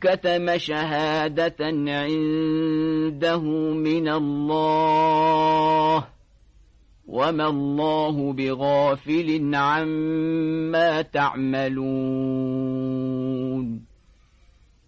كتم شهادة عنده من الله وما الله بغافل عما تعملون.